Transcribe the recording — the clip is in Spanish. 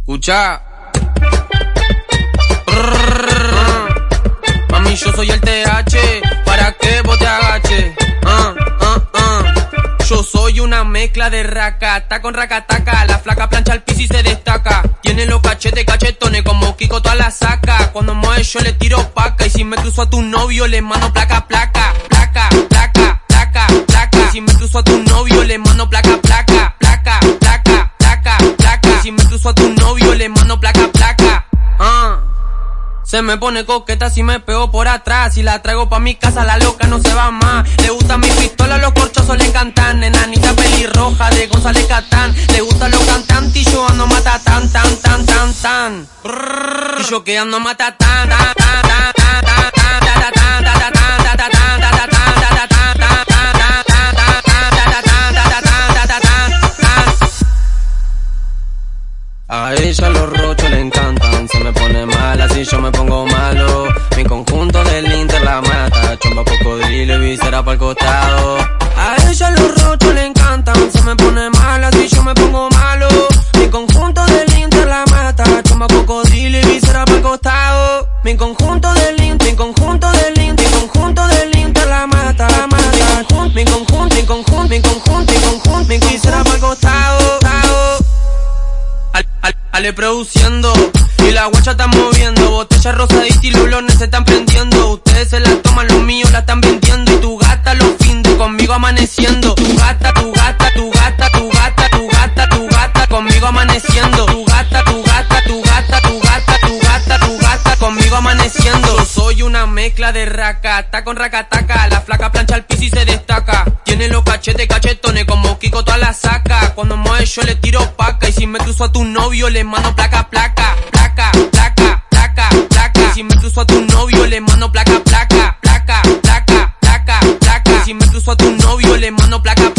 Escucha. Mami, yo soy el TH, para que vos te agaches. Ah, ah, ah. Yo soy una mezcla de racata con racataca. La flaca plancha al piso y se destaca. Tiene los cachetes cachetones como Kiko toda la saca. Cuando mueve yo le tiro paca. Y si me cruzo a tu novio le mando placa, placa, placa, placa, placa, placa. Y si me cruzo a tu novio si me cruzo a tu novio le mando placa, placa. Ah. Se me pone coqueta si me pego por atrás. Si la traigo pa' mi casa, la loca no se va más. Le gusta mi pistola, los corchosos le encantan. Enanita pelirroja de González Catán. Le gusta los cantantes y yo ando mata tan, tan, tan, tan, tan. Y yo que ando mata tan, tan, tan, tan, A ella los rochos le encantan, se me pone mala si yo me pongo malo. Mi conjunto del Inter la mata, chomba cocodrilo y visera el costado. A ella los rochos le encantan, se me pone mala si yo me pongo malo. Mi conjunto del Inter la mata, chomba cocodrilo y visera el costado. Mi conjunto del Inter, mi conjunto del Inter, mi conjunto del Inter la mata, la mata. Mi conjunto, mi conjunto, mi conjunto, mi conjunto, mi visera el costado. Ale produciendo y la guacha está moviendo. Botella rosadita y los se están prendiendo. Ustedes se la toman, los míos la están vendiendo. Y tu gata los finde conmigo amaneciendo. Tu gata, tu gata, tu gata, tu gata, tu gata, tu gata, conmigo amaneciendo. Tu gata, tu gata, tu gata, tu gata, tu gata, tu gata, conmigo amaneciendo. Yo soy una mezcla de racata con racataca. La flaca plancha al piso y se destaca. Tiene los cachetes cachetones como Kiko toda la saca. Cuando mueve yo le tiro si me cruzo a tu novio le mando placa, placa, placa, placa, placa, placa. Si me cruzo a tu novio le mando placa, placa, placa, placa, placa, placa. Si me cruzo a tu novio le mando placa.